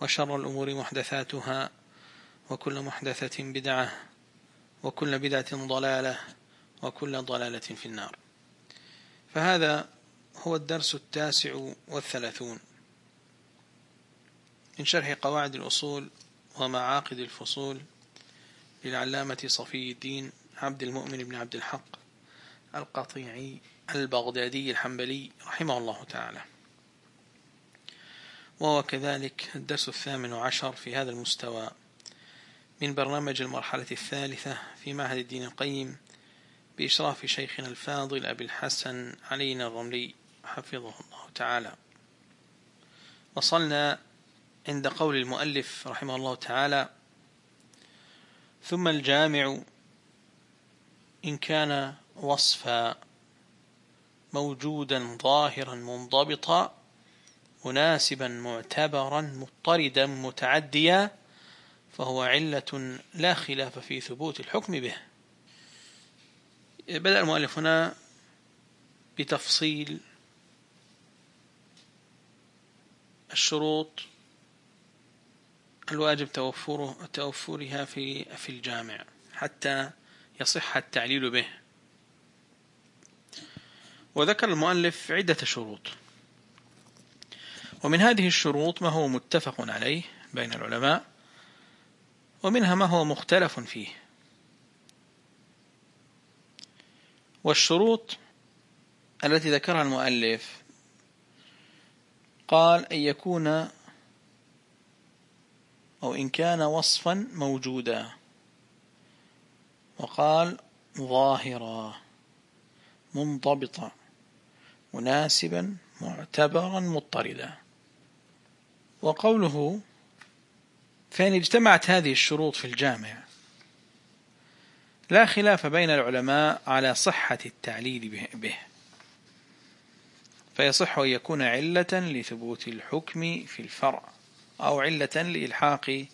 وشر الأمور محدثاتها وكل محدثة بدعة وكل بدعة ضلالة وكل ضلالة في النار. فهذا هو الدرس التاسع والثلاثون من شرح قواعد الأصول ومعاقد الفصول للعلامة صفي الدين عبد المؤمن بن عبد الحق القطيعي البغدادي الحنبلي رحمه الله تعالى. وهو كذلك الدرس الثامن عشر في هذا المستوى من برنامج المرحلة الثالثة في معهد الدين القيم بإشراف شيخنا الفاضل أبي الحسن علينا الرملي حفظه الله تعالى. وصلنا عند قول المؤلف رحمه الله تعالى ثم الجامع إن كان وصفا موجودا ظاهرا منضبطا مناسبا معتبرا مضطردا متعديا فهو علة لا خلاف في ثبوت الحكم به. بدأ المؤلف هنا بتفصيل الشروط الواجب توفره توفرها في في الجامع حتى يصح التعليل به. وذكر المؤلف عدة شروط. ومن هذه الشروط ما هو متفق عليه بين العلماء ومنها ما هو مختلف فيه. والشروط التي ذكرها المؤلف قال أن يكون أو إن كان وصفا موجودا وقال ظاهرا منضبطا مناسبا معتبرا مضطردا. وقوله فإن اجتمعت هذه الشروط في الجامع لا خلاف بين العلماء على صحة التعليل به فيصح أن يكون علة لثبوت الحكم في الفرع أو علة لإلحاق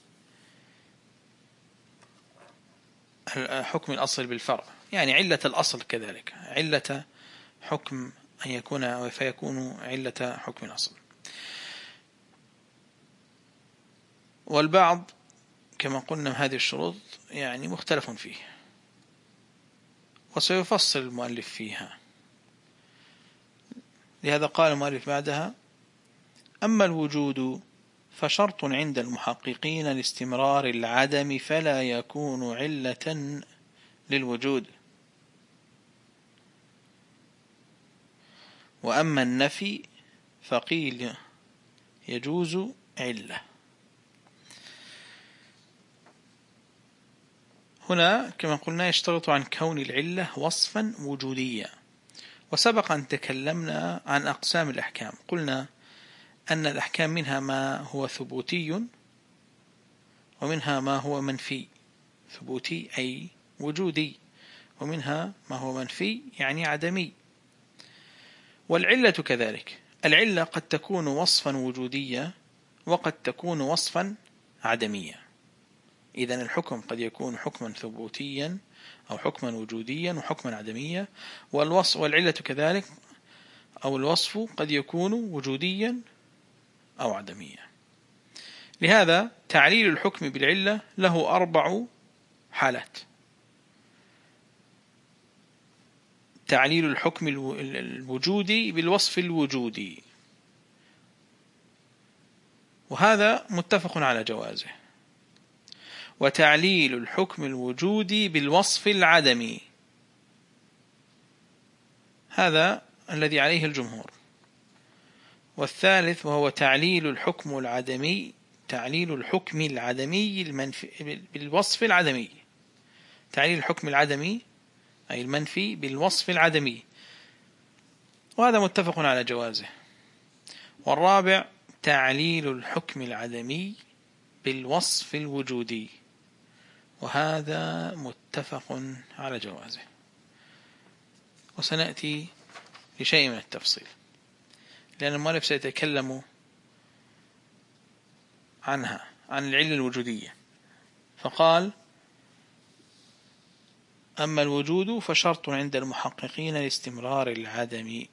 حكم الأصل بالفرع. يعني علة الأصل كذلك. علة حكم أن يكون فيكون علة حكم الأصل. والبعض كما قلنا هذه الشروط يعني مختلف فيه وسيفصل المؤلف فيها. لهذا قال المؤلف بعدها أما الوجود فشرط عند المحققين لاستمرار العدم فلا يكون علة للوجود. وأما النفي فقيل يجوز علة. هنا كما قلنا يشترط عن كون العلة وصفا وجوديا وسبق أن تكلمنا عن أقسام الأحكام. قلنا أن الأحكام منها ما هو ثبوتي ومنها ما هو منفي. ثبوتي أي وجودي. ومنها ما هو منفي يعني عدمي. والعلة كذلك. العلة قد تكون وصفا وجوديا وقد تكون وصفا عدميا إذا الحكم قد يكون حكما ثبوتيا أو حكما وجوديا وحكما عدميا والوصف والعلة كذلك أو الوصف قد يكون وجوديا أو عدميا. لهذا تعليل الحكم بالعلة له أربع حالات. تعليل الحكم الوجودي بالوصف الوجودي. وهذا متفق على جوازه. وتعليل الحكم الوجودي بالوصف العدمي. هذا الذي عليه الجمهور. والثالث وهو تعليل الحكم العدمي تعليل الحكم العدمي المنفي بالوصف العدمي. تعليل الحكم العدمي أي المنفي بالوصف العدمي. وهذا متفق على جوازه. والرابع تعليل الحكم العدمي بالوصف الوجودي. وهذا متفق على جوازه. وسنأتي لشيء من التفصيل. لأن المؤلف سيتكلم عنها عن العلة الوجودية. فقال أما الوجود فشرط عند المحققين لاستمرار العدم.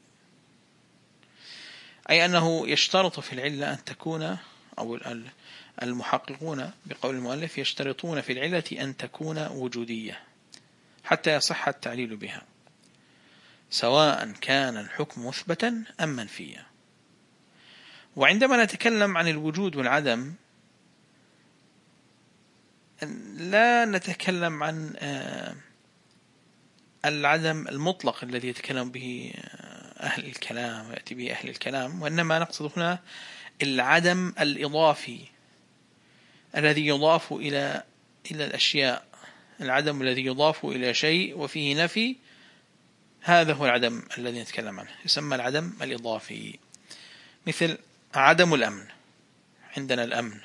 أي أنه يشترط في العلة أن تكون أو المحققون بقول المؤلف يشترطون في العلة أن تكون وجودية حتى يصح التعليل بها سواء كان الحكم مثبتا أم منفيا. وعندما نتكلم عن الوجود والعدم لا نتكلم عن آه، العدم المطلق الذي يتكلم به آه، أهل الكلام ويأتي به أهل الكلام وإنما نقصد هنا العدم الإضافي الذي يضاف إلى إلى الأشياء العدم الذي يضاف إلى شيء وفيه نفي هذا هو العدم الذي نتكلم عنه يسمى العدم الإضافي. مثل عدم الأمن عندنا الأمن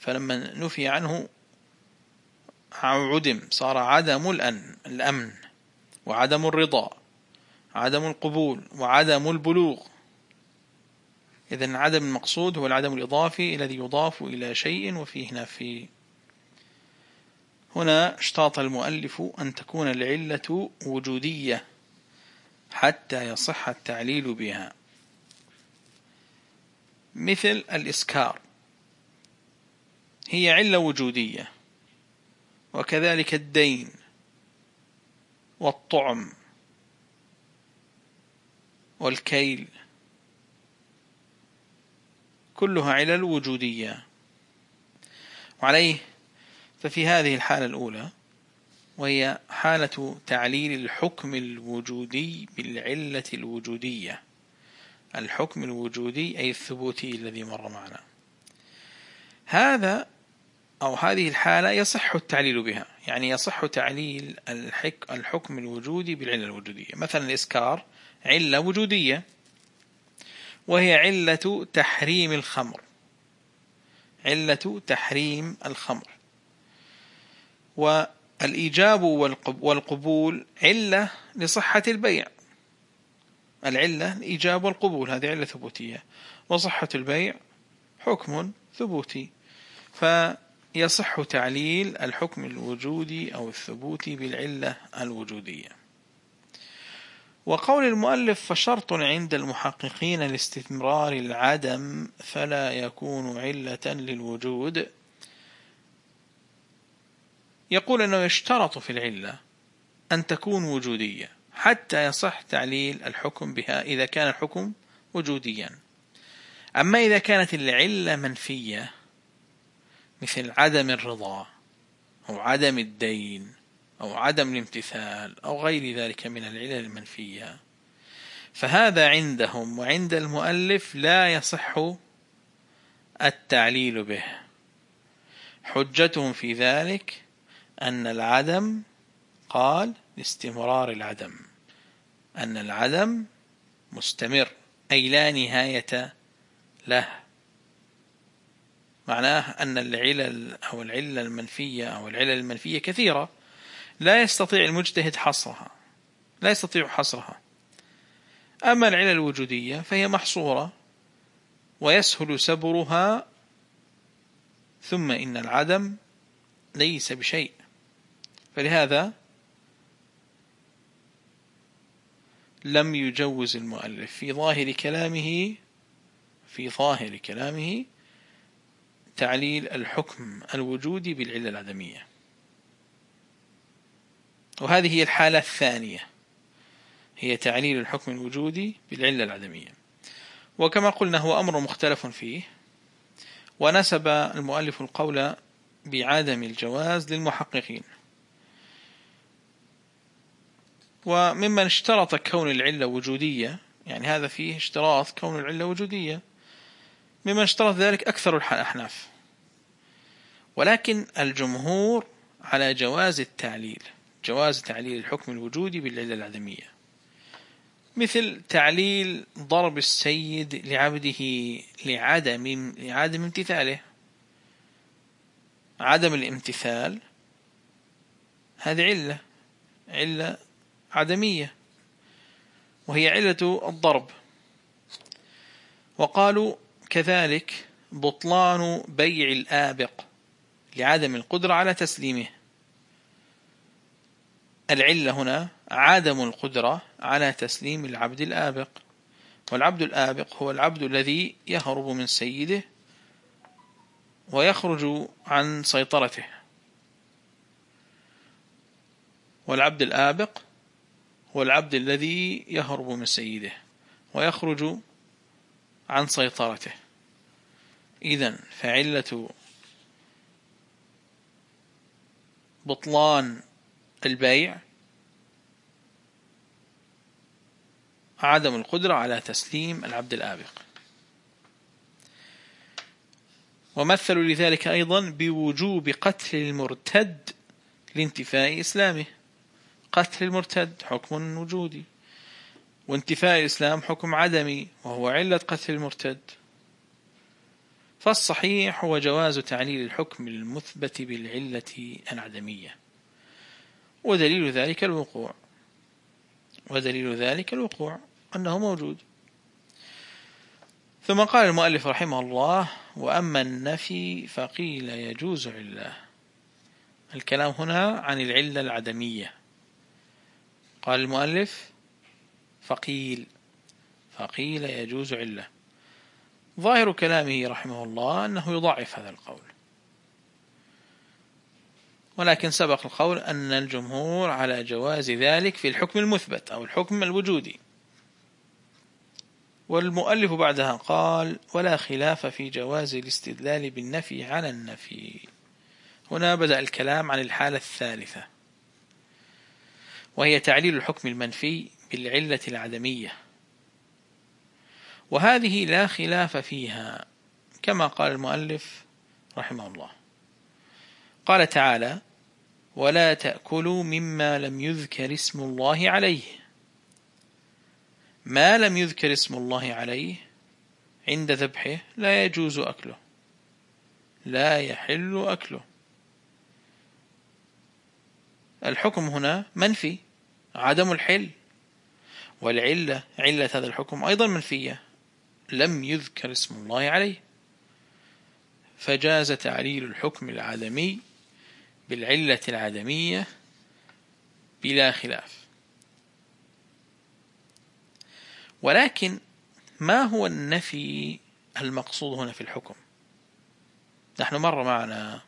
فلما نفي عنه عدم صار عدم الأمن وعدم الرضا عدم القبول وعدم البلوغ. إذا عدم المقصود هو العدم الإضافي الذي يضاف إلى شيء وفيه نفي. هنا اشتاط المؤلف أن تكون العلة وجودية حتى يصح التعليل بها. مثل الإسكار. هي علة وجودية وكذلك الدين والطعم والكيل. كلها علل وجودية. وعليه ففي هذه الحالة الأولى وهي حالة تعليل الحكم الوجودي بالعلة الوجودية. الحكم الوجودي أي الثبوتي الذي مر معنا. هذا أو هذه الحالة يصح التعليل بها. يعني يصح تعليل الحكم الوجودي بالعلة الوجودية. مثلا الإسكار علة وجودية. وهي علة تحريم الخمر. علة تحريم الخمر. والإيجاب والقبول علة لصحة البيع. العلة الإيجاب والقبول هذه علة ثبوتية. وصحة البيع حكم ثبوتي. فيصح تعليل الحكم الوجودي أو الثبوتي بالعلة الوجودية. وقول المؤلف فشرط عند المحققين لاستثمار العدم فلا يكون علة للوجود. يقول أنه يشترط في العلة أن تكون وجودية حتى يصح تعليل الحكم بها إذا كان الحكم وجوديا. أما إذا كانت العلة منفية مثل عدم الرضا أو عدم الدين أو عدم الامتثال أو غير ذلك من العلل المنفية. فهذا عندهم وعند المؤلف لا يصح التعليل به. حجتهم في ذلك أن العدم قال لاستمرار العدم. أن العدم مستمر أي لا نهاية له. معناه أن العلل أو العلة المنفية أو العلل المنفية كثيرة. لا يستطيع المجتهد حصرها. لا يستطيع حصرها. أما العلل الوجودية فهي محصورة ويسهل سبرها ثم إن العدم ليس بشيء. فلهذا لم يجوز المؤلف في ظاهر كلامه في ظاهر كلامه تعليل الحكم الوجودي بالعلة العدمية. وهذه هي الحالة الثانية. هي تعليل الحكم الوجودي بالعلة العدمية. وكما قلنا هو أمر مختلف فيه. ونسب المؤلف القول بعدم الجواز للمحققين. وممن اشترط كون العلة وجودية يعني هذا فيه اشتراط كون العلة وجودية. ممن اشترط ذلك أكثر الأحناف. ولكن الجمهور على جواز التعليل. جواز تعليل الحكم الوجودي بالعلة العدمية. مثل تعليل ضرب السيد لعبده لعدم لعدم امتثاله. عدم الامتثال هذه علة علة عدمية وهي علة الضرب. وقالوا كذلك بطلان بيع الآبق لعدم القدرة على تسليمه. العلة هنا عدم القدرة على تسليم العبد الآبق. والعبد الآبق هو العبد الذي يهرب من سيده ويخرج عن سيطرته. والعبد الآبق هو العبد الذي يهرب من سيده ويخرج عن سيطرته. إذا فعلة بطلان البيع عدم القدرة على تسليم العبد الآبق. ومثلوا لذلك أيضا بوجوب قتل المرتد لانتفاء إسلامه. قتل المرتد حكم وجودي وانتفاء الإسلام حكم عدمي وهو علة قتل المرتد. فالصحيح هو جواز تعليل الحكم المثبت بالعلة العدمية. ودليل ذلك الوقوع. ودليل ذلك الوقوع أنه موجود. ثم قال المؤلف رحمه الله وأما النفي فقيل يجوز علة. الكلام هنا عن العلة العدمية. قال المؤلف فقيل فقيل يجوز علة. ظاهر كلامه رحمه الله أنه يضعف هذا القول. ولكن سبق القول أن الجمهور على جواز ذلك في الحكم المثبت أو الحكم الوجودي. والمؤلف بعدها قال ولا خلاف في جواز الاستدلال بالنفي على النفي. هنا بدأ الكلام عن الحالة الثالثة وهي تعليل الحكم المنفي بالعلة العدمية. وهذه لا خلاف فيها كما قال المؤلف رحمه الله. قال تعالى ولا تأكلوا مما لم يذكر اسم الله عليه. ما لم يذكر اسم الله عليه عند ذبحه لا يجوز أكله. لا يحل أكله. الحكم هنا منفي عدم الحل. والعلة علة هذا الحكم أيضا منفية. لم يذكر اسم الله عليه. فجاز تعليل الحكم العدمي بالعلة العدمية بلا خلاف. ولكن ما هو النفي المقصود هنا في الحكم؟ نحن مر معنا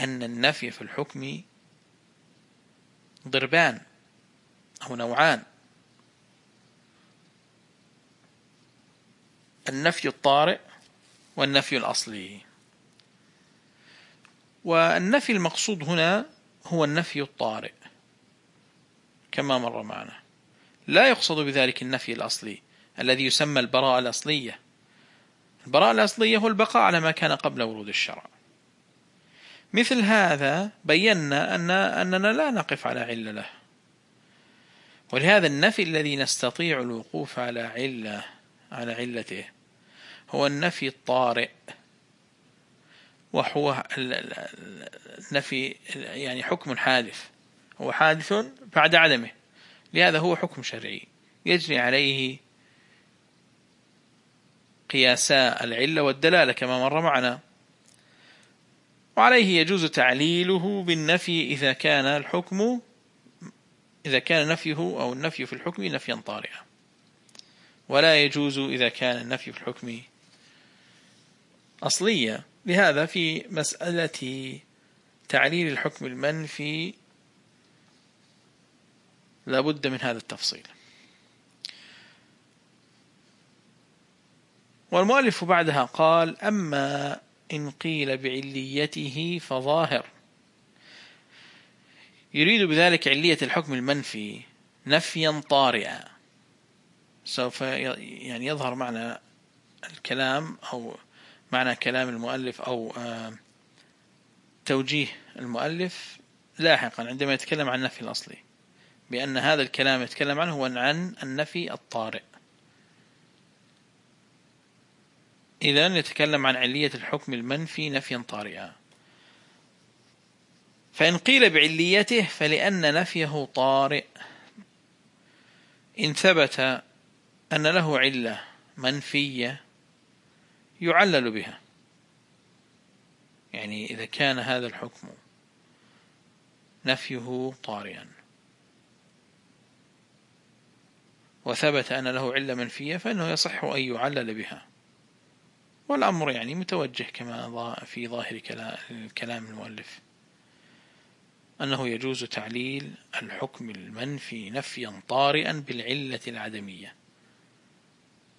أن النفي في الحكم ضربان أو نوعان. النفي الطارئ والنفي الأصلي. والنفي المقصود هنا هو النفي الطارئ كما مر معنا. لا يقصد بذلك النفي الأصلي الذي يسمى البراءة الأصلية. البراءة الأصلية هو البقاء على ما كان قبل ورود الشرع. مثل هذا بينا أن أننا لا نقف على علة له. ولهذا النفي الذي نستطيع الوقوف على علة على علته هو النفي الطارئ. وهو النفي يعني حكم حادث. هو حادث بعد عدمه. لهذا هو حكم شرعي. يجري عليه قياسا العلة والدلالة كما مر معنا. وعليه يجوز تعليله بالنفي إذا كان الحكم إذا كان نفيه أو النفي في الحكم نفيا طارئا. ولا يجوز إذا كان النفي في الحكم أصلية لهذا في مسألة تعليل الحكم المنفي لابد من هذا التفصيل. والمؤلف بعدها قال أما إن قيل بعليته فظاهر. يريد بذلك علية الحكم المنفي نفيا طارئا. سوف يعني يظهر معنى الكلام أو معنى كلام المؤلف أو آه، توجيه المؤلف لاحقا عندما يتكلم عن النفي الأصلي. بأن هذا الكلام يتكلم عنه هو عن النفي الطارئ. إذا يتكلم عن علية الحكم المنفي نفيا طارئا. فإن قيل بعليته فلأن نفيه طارئ. إن ثبت أن له علة منفية يعلل بها. يعني إذا كان هذا الحكم نفيه طارئا. وثبت أن له علة منفية فإنه يصح أن يعلل بها. والأمر يعني متوجه كما في ظاهر كلام المؤلف. أنه يجوز تعليل الحكم المنفي نفيا طارئا بالعلة العدمية.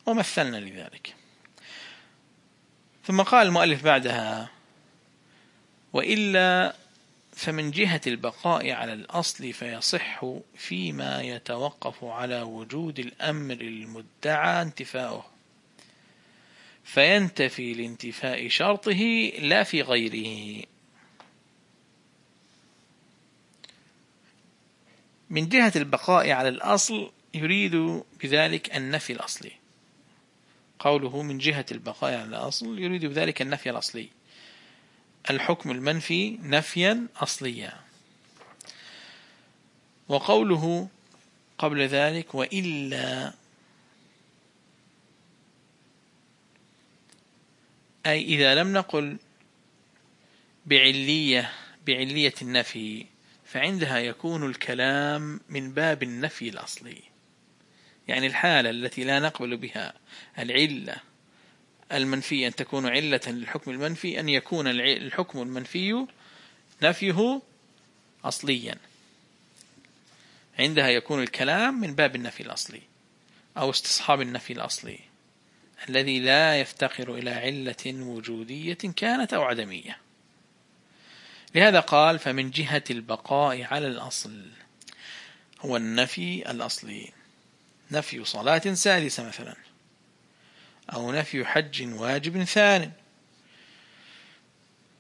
ومثلنا لذلك. ثم قال المؤلف بعدها وإلا فمن جهة البقاء على الأصل فيصح فيما يتوقف على وجود الأمر المدعى انتفاؤه فينتفي لانتفاء شرطه لا في غيره. من جهة البقاء على الأصل يريد بذلك النفي الأصلي. قوله من جهة البقاء على الأصل يريد بذلك النفي الأصلي. الحكم المنفي نفيا أصليا. وقوله قبل ذلك وإلا أي إذا لم نقل بعلية بعلية النفي فعندها يكون الكلام من باب النفي الأصلي. يعني الحالة التي لا نقبل بها العلة المنفية أن تكون علة للحكم المنفي أن يكون الحكم المنفي نفيه أصليا. عندها يكون الكلام من باب النفي الأصلي أو استصحاب النفي الأصلي الذي لا يفتقر إلى علة وجودية كانت أو عدمية. لهذا قال فمن جهة البقاء على الأصل هو النفي الأصلي. نفي صلاة سادسة مثلا أو نفي حج واجب ثان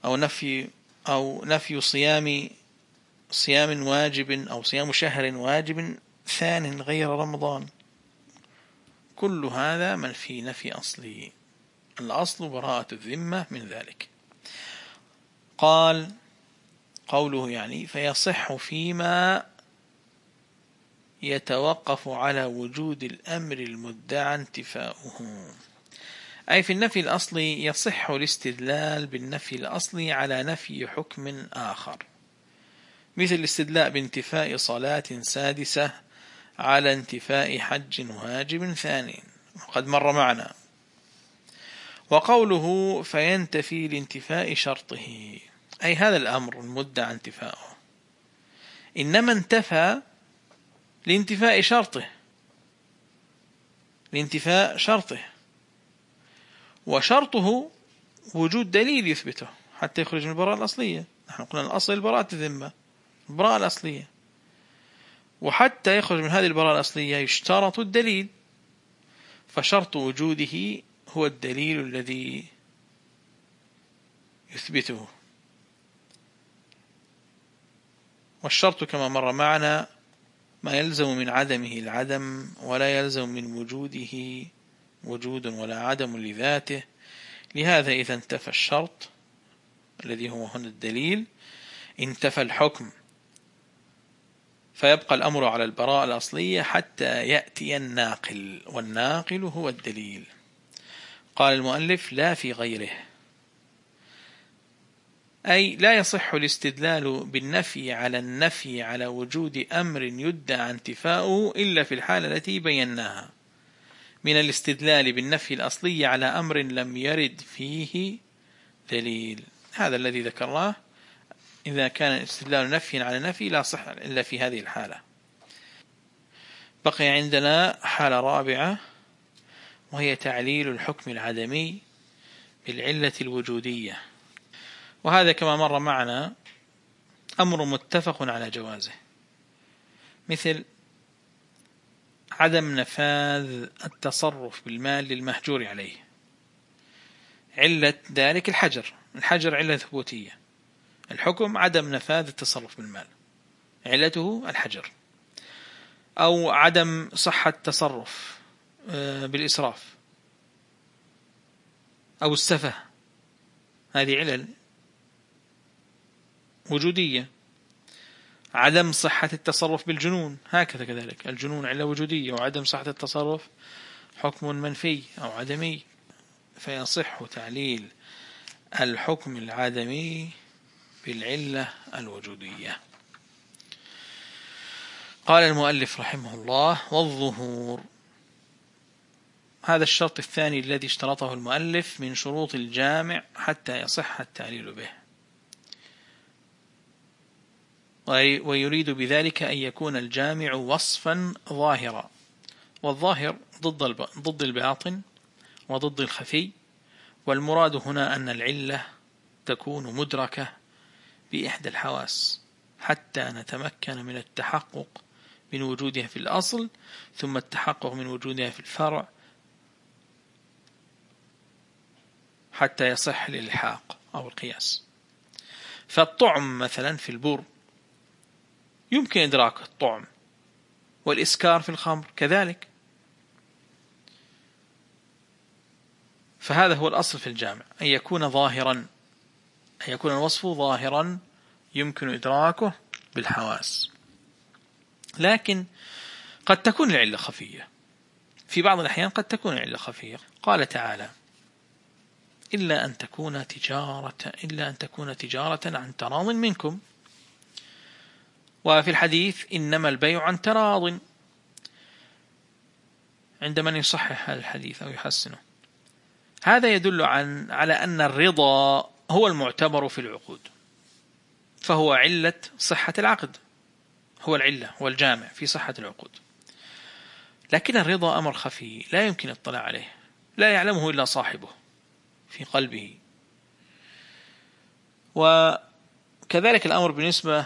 أو نفي أو نفي صيام صيام واجب أو صيام شهر واجب ثان غير رمضان. كل هذا منفي نفي أصلي الأصل براءة الذمة من ذلك. قال قوله يعني فيصح فيما يتوقف على وجود الأمر المدعى انتفاؤه. أي في النفي الأصلي يصح الاستدلال بالنفي الأصلي على نفي حكم آخر. مثل الاستدلاء بانتفاء صلاة سادسة على انتفاء حج واجب ثاني. وقد مر معنا. وقوله فينتفي لانتفاء شرطه. أي هذا الأمر المدعى انتفاؤه. إنما انتفى لانتفاء شرطه. لانتفاء شرطه. وشرطه وجود دليل يثبته حتى يخرج من البراءة الأصلية. نحن قلنا الأصل البراءة الذمة. البراءة الأصلية. وحتى يخرج من هذه البراءة الأصلية يشترط الدليل. فشرط وجوده هو الدليل الذي يثبته. والشرط كما مر معنا ما يلزم من عدمه العدم ولا يلزم من وجوده وجود ولا عدم لذاته. لهذا إذا انتفى الشرط الذي هو هنا الدليل انتفى الحكم. فيبقى الأمر على البراءة الأصلية حتى يأتي الناقل والناقل هو الدليل. قال المؤلف لا في غيره. أي لا يصح الاستدلال بالنفي على النفي على وجود أمر يدعى انتفاؤه إلا في الحالة التي بيناها. من الاستدلال بالنفي الأصلي على أمر لم يرد فيه دليل. هذا الذي ذكرناه. إذا كان الاستدلال نفي على نفي لا صح إلا في هذه الحالة. بقي عندنا حالة رابعة وهي تعليل الحكم العدمي بالعلة الوجودية. وهذا كما مر معنا أمر متفق على جوازه. مثل عدم نفاذ التصرف بالمال للمهجور عليه. علة ذلك الحجر. الحجر علة ثبوتية. الحكم عدم نفاذ التصرف بالمال. علته الحجر. أو عدم صحة التصرف آه، بالإسراف. أو السفه. هذه علل. وجودية. عدم صحة التصرف بالجنون هكذا كذلك. الجنون علة وجودية وعدم صحة التصرف حكم منفي أو عدمي. فيصح تعليل الحكم العدمي بالعلة الوجودية. قال المؤلف رحمه الله والظهور. هذا الشرط الثاني الذي اشترطه المؤلف من شروط الجامع حتى يصح التعليل به. ويريد بذلك أن يكون الجامع وصفا ظاهرا والظاهر ضد ضد الباطن وضد الخفي والمراد هنا أن العلة تكون مدركة بإحدى الحواس حتى نتمكن من التحقق من وجودها في الأصل ثم التحقق من وجودها في الفرع حتى يصح الإلحاق أو القياس. فالطعم مثلا في البر يمكن إدراك الطعم والإسكار في الخمر كذلك. فهذا هو الأصل في الجامع أن يكون ظاهرا أن يكون الوصف ظاهرا يمكن إدراكه بالحواس. لكن قد تكون العلة خفية. في بعض الأحيان قد تكون العلة خفية. قال تعالى إلا أن تكون تجارة إلا أن تكون تجارة عن تراض منكم. وفي الحديث إنما البيع عن تراض. عند من يصحح الحديث أو يحسنه. هذا يدل عن على أن الرضا هو المعتبر في العقود. فهو علة صحة العقد. هو العلة هو الجامع في صحة العقود. لكن الرضا أمر خفي لا يمكن الاطلاع عليه. لا يعلمه إلا صاحبه في قلبه. وكذلك الأمر بالنسبة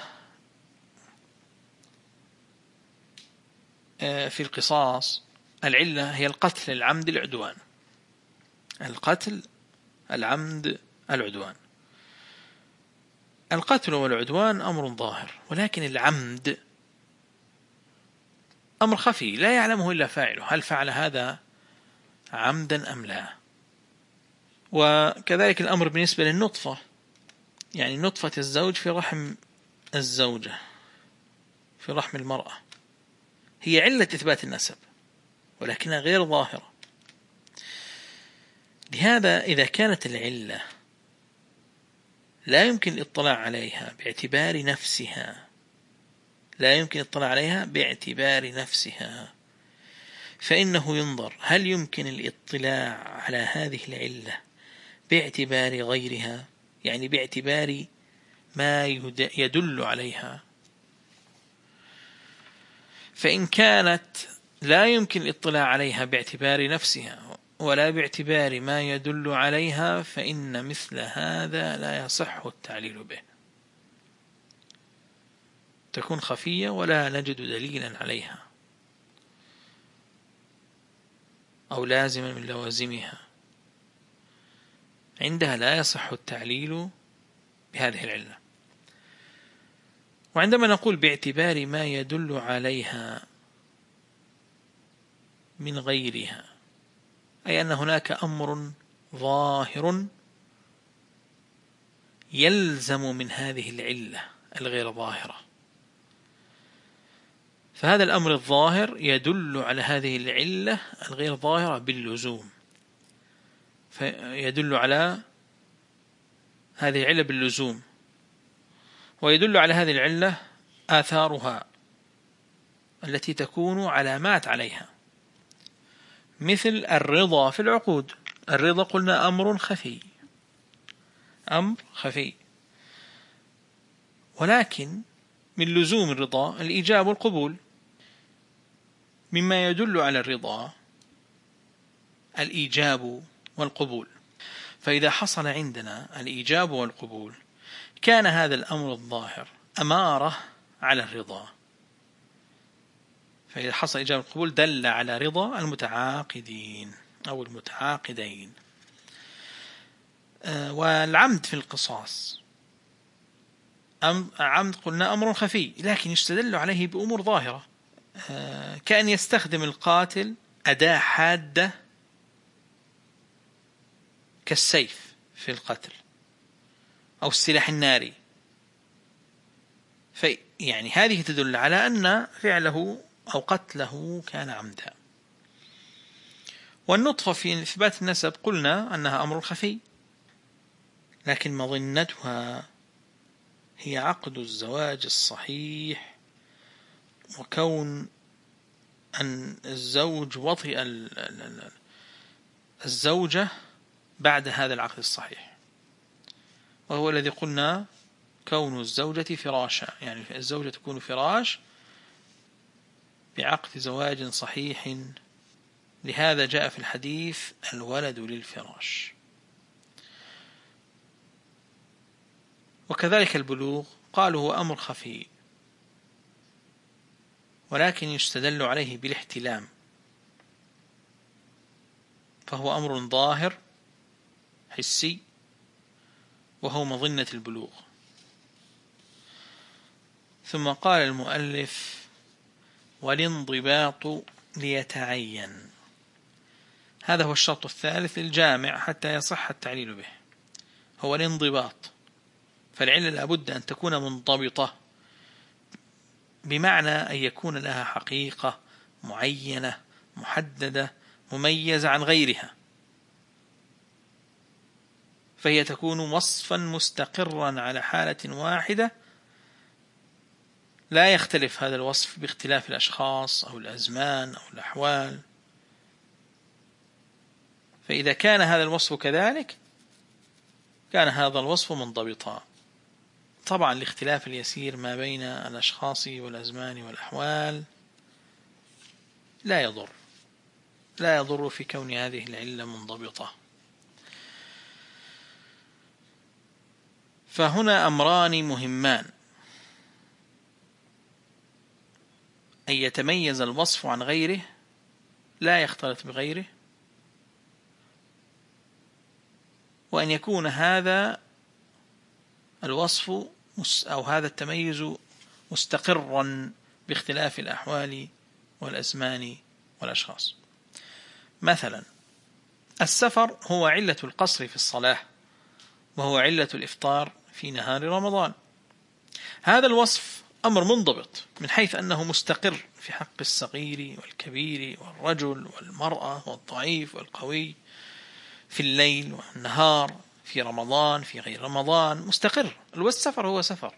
في القصاص العلة هي القتل العمد العدوان. القتل العمد العدوان. القتل والعدوان أمر ظاهر ولكن العمد أمر خفي لا يعلمه إلا فاعله. هل فعل هذا عمدا أم لا؟ وكذلك الأمر بالنسبة للنطفة يعني نطفة الزوج في رحم الزوجة في رحم المرأة. هي علة إثبات النسب ولكنها غير ظاهرة. لهذا إذا كانت العلة لا يمكن الاطلاع عليها باعتبار نفسها لا يمكن الاطلاع عليها باعتبار نفسها فإنه ينظر هل يمكن الاطلاع على هذه العلة باعتبار غيرها؟ يعني باعتبار ما يدل عليها. فإن كانت لا يمكن الاطلاع عليها باعتبار نفسها ولا باعتبار ما يدل عليها فإن مثل هذا لا يصح التعليل به. تكون خفية ولا نجد دليلا عليها. أو لازما من لوازمها. عندها لا يصح التعليل بهذه العلة. وعندما نقول باعتبار ما يدل عليها من غيرها أي أن هناك أمر ظاهر يلزم من هذه العلة الغير ظاهرة. فهذا الأمر الظاهر يدل على هذه العلة الغير ظاهرة باللزوم. فيدل على هذه العلة باللزوم. ويدل على هذه العلة آثارها التي تكون علامات عليها. مثل الرضا في العقود. الرضا قلنا أمر خفي. أمر خفي. ولكن من لزوم الرضا الإيجاب والقبول. مما يدل على الرضا الإيجاب والقبول. فإذا حصل عندنا الإيجاب والقبول كان هذا الأمر الظاهر أمارة على الرضا. فإذا حصل إيجاب القبول دل على رضا المتعاقدين أو المتعاقدين. آه، والعمد في القصاص. عمد قلنا أمر خفي لكن يستدل عليه بأمور ظاهرة. آه، كأن يستخدم القاتل أداة حادة كالسيف في القتل. أو السلاح الناري. يعني هذه تدل على أن فعله أو قتله كان عمدا. والنطفة في إثبات النسب قلنا أنها أمر خفي لكن مظنتها هي عقد الزواج الصحيح وكون أن الزوج وطئ الزوجة بعد هذا العقد الصحيح. وهو الذي قلنا كون الزوجة فراشا. يعني الزوجة تكون فراش بعقد زواج صحيح. لهذا جاء في الحديث الولد للفراش. وكذلك البلوغ قالوا هو أمر خفي ولكن يستدل عليه بالاحتلام. فهو أمر ظاهر حسي وهو مظنة البلوغ. ثم قال المؤلف والانضباط ليتعين. هذا هو الشرط الثالث الجامع حتى يصح التعليل به. هو الانضباط. فالعلة لابد أن تكون منضبطة بمعنى أن يكون لها حقيقة معينة محددة مميزة عن غيرها. فهي تكون وصفا مستقرا على حالة واحدة. لا يختلف هذا الوصف باختلاف الأشخاص أو الأزمان أو الأحوال. فإذا كان هذا الوصف كذلك كان هذا الوصف منضبطا. طبعا الاختلاف اليسير ما بين الأشخاص والأزمان والأحوال لا يضر. لا يضر في كون هذه العلة منضبطة. فهنا أمران مهمان. أن يتميز الوصف عن غيره لا يختلط بغيره وأن يكون هذا الوصف أو هذا التميز مستقرا باختلاف الأحوال والأزمان والأشخاص. مثلا السفر هو علة القصر في الصلاة وهو علة الإفطار في نهار رمضان. هذا الوصف أمر منضبط من حيث أنه مستقر في حق الصغير والكبير والرجل والمرأة والضعيف والقوي في الليل والنهار في رمضان في غير رمضان مستقر. والسفر هو سفر.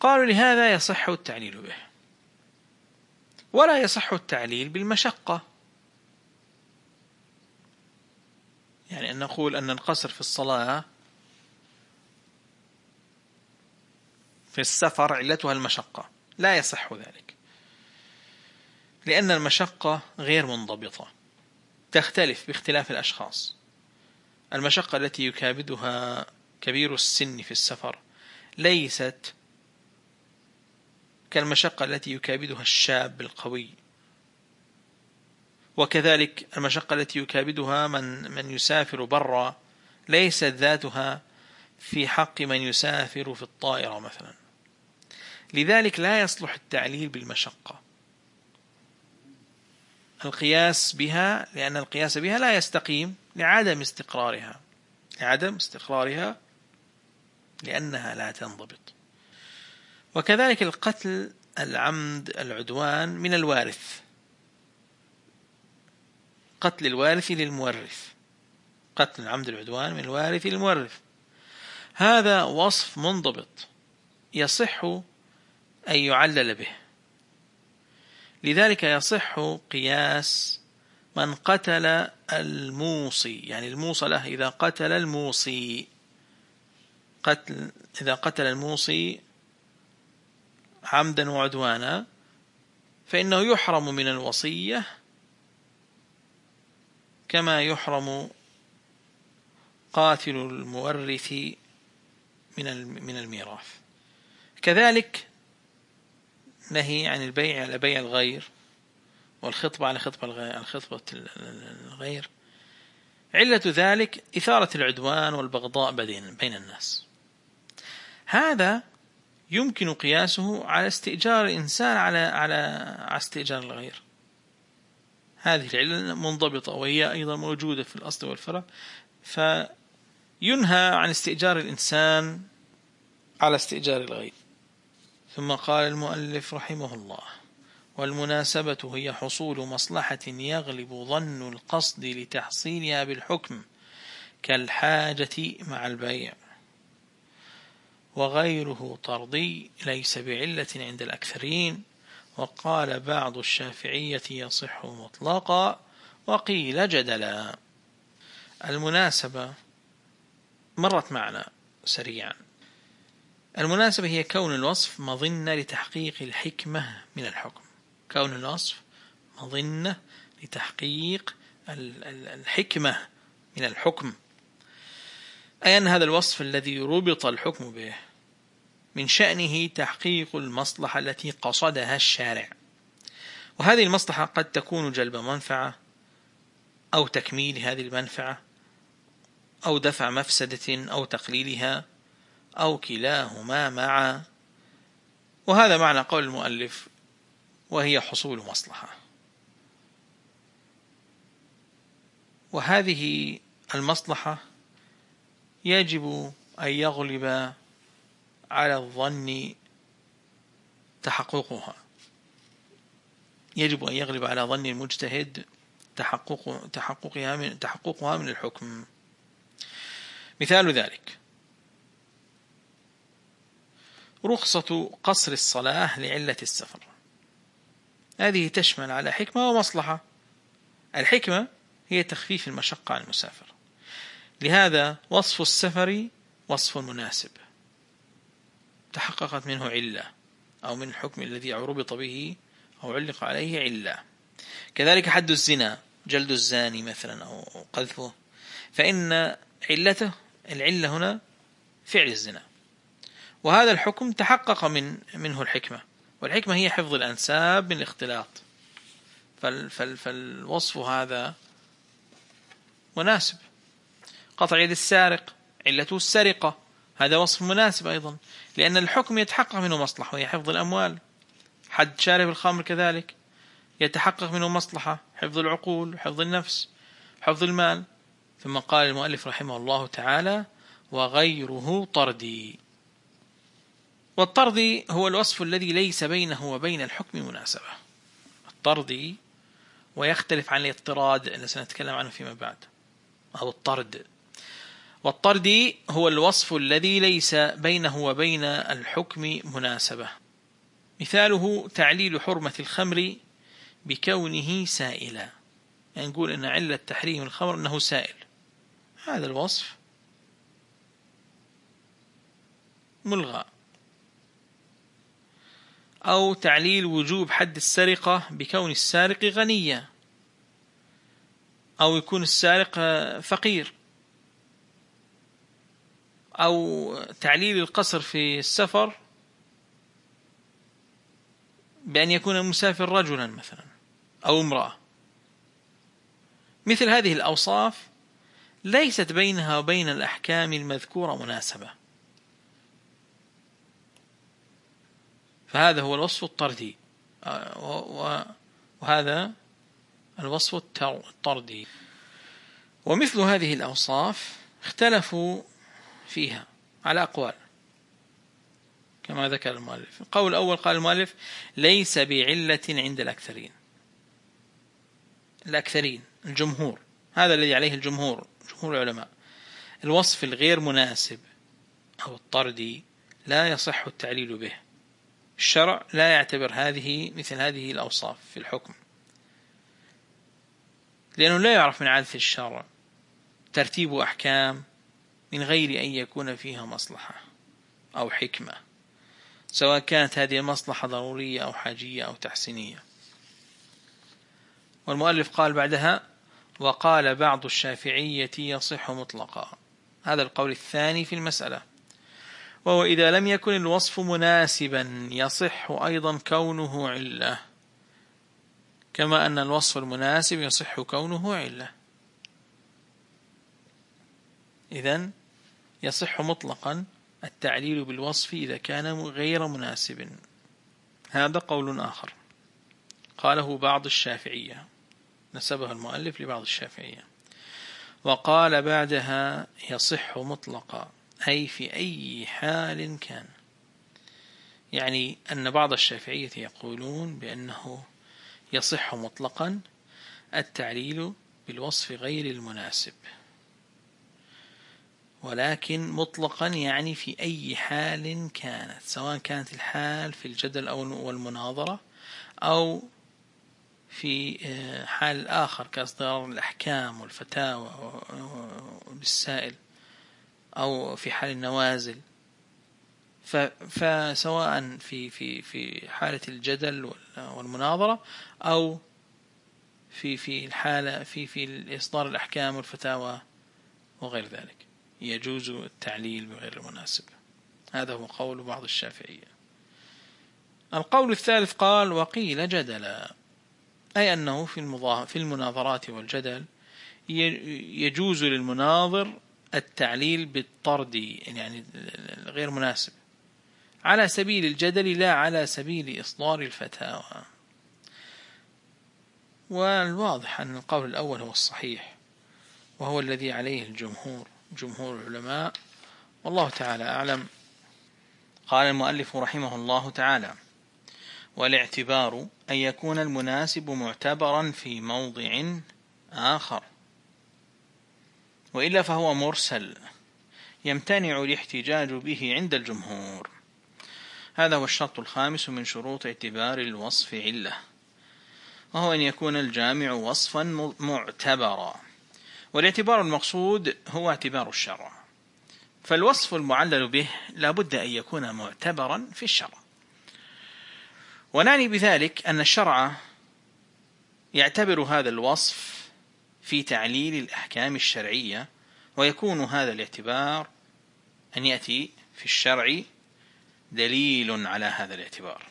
قالوا لهذا يصح التعليل به. ولا يصح التعليل بالمشقة. يعني أن نقول أن القصر في الصلاة في السفر علتها المشقة. لا يصح ذلك. لأن المشقة غير منضبطة. تختلف باختلاف الأشخاص. المشقة التي يكابدها كبير السن في السفر ليست كالمشقة التي يكابدها الشاب القوي. وكذلك المشقة التي يكابدها من, من يسافر برا ليست ذاتها في حق من يسافر في الطائرة مثلا. لذلك لا يصلح التعليل بالمشقة. القياس بها لأن القياس بها لا يستقيم لعدم استقرارها. لعدم استقرارها لأنها لا تنضبط. وكذلك القتل العمد العدوان من الوارث. قتل الوارث للمورث. قتل العمد العدوان من الوارث للمورث. هذا وصف منضبط يصح أن يعلل به. لذلك يصح قياس من قتل الموصي. يعني الموصلة إذا قتل الموصي قتل إذا قتل الموصي عمدا وعدوانا فإنه يحرم من الوصية كما يحرم قاتل المورث من الميراث. كذلك نهي عن البيع على بيع الغير والخطبة على خطبة الغير, الخطبة الغير. علة ذلك إثارة العدوان والبغضاء بين الناس. هذا يمكن قياسه على استئجار الإنسان على على على استئجار الغير. هذه العلة منضبطة وهي أيضا موجودة في الأصل والفرع. فينهى عن استئجار الإنسان على استئجار الغير. ثم قال المؤلف رحمه الله والمناسبة هي حصول مصلحة يغلب ظن القصد لتحصيلها بالحكم كالحاجة مع البيع. وغيره طردي ليس بعلة عند الأكثرين. وقال بعض الشافعية يصح مطلقا وقيل جدلا. المناسبة مرت معنا سريعا. المناسبة هي كون الوصف مظنة لتحقيق الحكمة من الحكم. كون الوصف مظنة لتحقيق الحكمة من الحكم. أي أن هذا الوصف الذي ربط الحكم به من شأنه تحقيق المصلحة التي قصدها الشارع. وهذه المصلحة قد تكون جلب منفعة أو تكميل هذه المنفعة أو دفع مفسدة أو تقليلها أو كلاهما معا. وهذا معنى قول المؤلف وهي حصول مصلحة. وهذه المصلحة يجب أن يغلب على الظن تحققها. يجب أن يغلب على ظن المجتهد تحقق تحققها من تحققها من الحكم. مثال ذلك. رخصة قصر الصلاة لعلة السفر. هذه تشمل على حكمة ومصلحة. الحكمة هي تخفيف المشقة عن المسافر. لهذا وصف السفر وصف مناسب. تحققت منه علة أو من الحكم الذي ربط به أو علق عليه علة. كذلك حد الزنا جلد الزاني مثلا أو قذفه. فإن علته العلة هنا فعل الزنا. وهذا الحكم تحقق من منه الحكمة. والحكمة هي حفظ الأنساب من الاختلاط فالوصف هذا مناسب. قطع يد السارق علته السرقة هذا وصف مناسب أيضا لأن الحكم يتحقق منه مصلحة وهي حفظ الأموال. حد شارب الخمر كذلك يتحقق منه مصلحة حفظ العقول حفظ النفس حفظ المال. ثم قال المؤلف رحمه الله تعالى وغيره طردي. والطردي هو الوصف الذي ليس بينه وبين الحكم مناسبة. الطردي ويختلف عن الاضطراد الذي سنتكلم عنه فيما بعد. أو الطرد. والطردي هو الوصف الذي ليس بينه وبين الحكم مناسبة. مثاله تعليل حرمة الخمر بكونه سائلا. يعني نقول أن علة تحريم الخمر أنه سائل. هذا الوصف ملغى. أو تعليل وجوب حد السرقة بكون السارق غنيا أو يكون السارق فقير أو تعليل القصر في السفر بأن يكون المسافر رجلا مثلا أو امرأة. مثل هذه الأوصاف ليست بينها وبين الأحكام المذكورة مناسبة. فهذا هو الوصف الطردي. وهذا الوصف الطردي. ومثل هذه الأوصاف اختلفوا فيها على أقوال. كما ذكر المؤلف. القول الأول قال المؤلف ليس بعلة عند الأكثرين. الأكثرين الجمهور. هذا الذي عليه الجمهور جمهور العلماء. الوصف الغير مناسب أو الطردي لا يصح التعليل به. الشرع لا يعتبر هذه مثل هذه الأوصاف في الحكم. لأنه لا يعرف من عادة الشرع ترتيب أحكام من غير أن يكون فيها مصلحة أو حكمة سواء كانت هذه المصلحة ضرورية أو حاجية أو تحسينية. والمؤلف قال بعدها وقال بعض الشافعية يصح مطلقا. هذا القول الثاني في المسألة. وهو إذا لم يكن الوصف مناسبا يصح أيضا كونه علة. كما أن الوصف المناسب يصح كونه علة. إذن يصح مطلقا التعليل بالوصف إذا كان غير مناسب. هذا قول آخر. قاله بعض الشافعية. نسبه المؤلف لبعض الشافعية. وقال بعدها يصح مطلقا. أي في أي حال كان. يعني أن بعض الشافعية يقولون بأنه يصح مطلقا التعليل بالوصف غير المناسب. ولكن مطلقا يعني في أي حال كانت سواء كانت الحال في الجدل أو المناظرة أو في آه، حال آخر كإصدار الأحكام والفتاوى بالسائل أو في حال النوازل. فسواء في في في حالة الجدل والمناظرة أو في في الحالة في في إصدار الأحكام والفتاوى وغير ذلك. يجوز التعليل بغير المناسب. هذا هو قول بعض الشافعية. القول الثالث قال وقيل جدلا. أي أنه في, في المناظرات والجدل يجوز للمناظر التعليل بالطرد يعني غير مناسب. على سبيل الجدل لا على سبيل إصدار الفتاوى. والواضح أن القول الأول هو الصحيح وهو الذي عليه الجمهور جمهور العلماء. والله تعالى أعلم. قال المؤلف رحمه الله تعالى والاعتبار أن يكون المناسب معتبرا في موضع آخر. وإلا فهو مرسل يمتنع الاحتجاج به عند الجمهور. هذا هو الشرط الخامس من شروط اعتبار الوصف علة وهو أن يكون الجامع وصفا معتبرا. والاعتبار المقصود هو اعتبار الشرع. فالوصف المعلل به لا بد أن يكون معتبرا في الشرع. ونعني بذلك أن الشرع يعتبر هذا الوصف في تعليل الأحكام الشرعية ويكون هذا الاعتبار أن يأتي في الشرع دليل على هذا الاعتبار.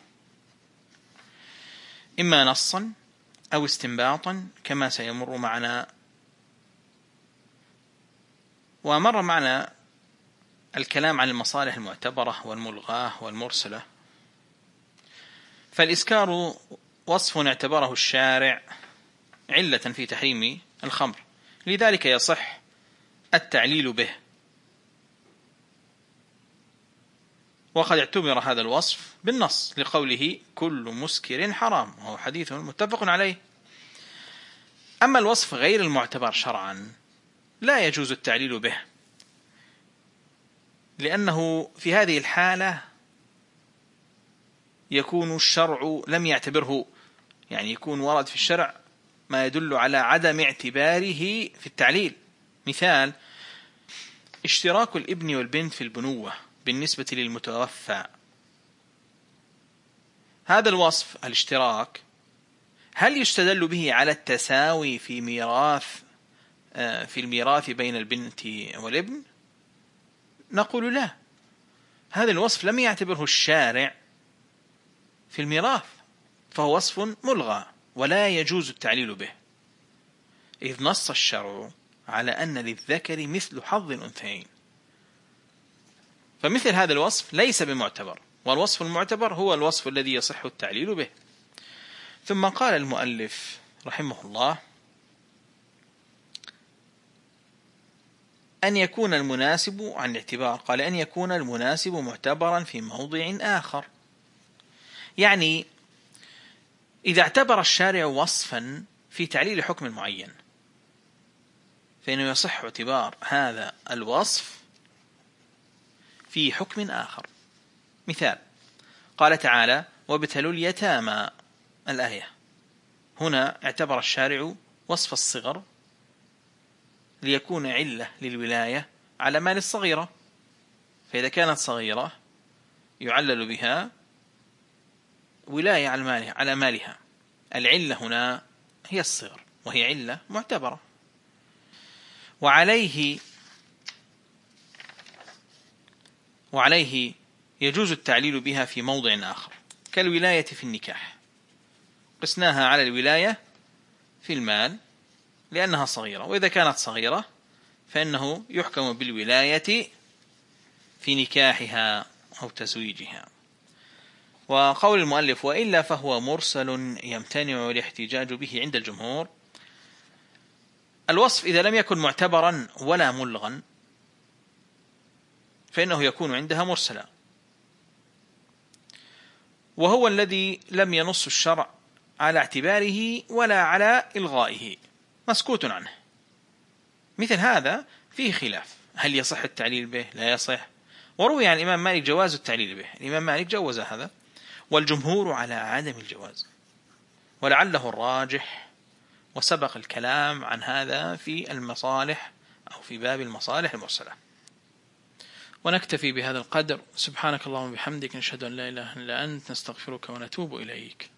إما نصا أو استنباطا كما سيمر معنا. ومر معنا الكلام عن المصالح المعتبرة والملغاة والمرسلة. فالإسكار وصف اعتبره الشارع علة في تحريم الخمر. لذلك يصح التعليل به. وقد اعتبر هذا الوصف بالنص لقوله كل مسكر حرام وهو حديث متفق عليه. أما الوصف غير المعتبر شرعا لا يجوز التعليل به. لأنه في هذه الحالة يكون الشرع لم يعتبره يعني يكون ورد في الشرع ما يدل على عدم اعتباره في التعليل. مثال اشتراك الابن والبنت في البنوة بالنسبة للمتوفى. هذا الوصف الاشتراك هل يستدل به على التساوي في ميراث آه، في الميراث بين البنت والابن؟ نقول لا. هذا الوصف لم يعتبره الشارع في الميراث فهو وصف ملغى. ولا يجوز التعليل به. إذ نص الشرع على أن للذكر مثل حظ الأنثيين. فمثل هذا الوصف ليس بمعتبر والوصف المعتبر هو الوصف الذي يصح التعليل به. ثم قال المؤلف رحمه الله أن يكون المناسب عن الاعتبار. قال أن يكون المناسب معتبرا في موضع آخر. يعني إذا اعتبر الشارع وصفا في تعليل حكم معين فإنه يصح اعتبار هذا الوصف في حكم آخر. مثال قال تعالى وابتلوا اليتامى الآية. هنا اعتبر الشارع وصف الصغر ليكون علة للولاية على مال الصغيرة. فإذا كانت صغيرة يعلل بها ولاية على مالها, على مالها. العلة هنا هي الصغر وهي علة معتبرة. وعليه وعليه يجوز التعليل بها في موضع آخر كالولاية في النكاح. قسناها على الولاية في المال لأنها صغيرة. وإذا كانت صغيرة فإنه يحكم بالولاية في نكاحها أو تزويجها. وقول المؤلف وإلا فهو مرسل يمتنع الاحتجاج به عند الجمهور. الوصف إذا لم يكن معتبرا ولا ملغا فإنه يكون عندها مرسلا. وهو الذي لم ينص الشرع على اعتباره ولا على إلغائه. مسكوت عنه. مثل هذا فيه خلاف. هل يصح التعليل به؟ لا يصح. وروي عن الإمام مالك جواز التعليل به. الإمام مالك جوز هذا. والجمهور على عدم الجواز. ولعله الراجح وسبق الكلام عن هذا في المصالح أو في باب المصالح المرسلة. ونكتفي بهذا القدر. سبحانك اللهم وبحمدك نشهد أن لا إله إلا أنت نستغفرك ونتوب إليك.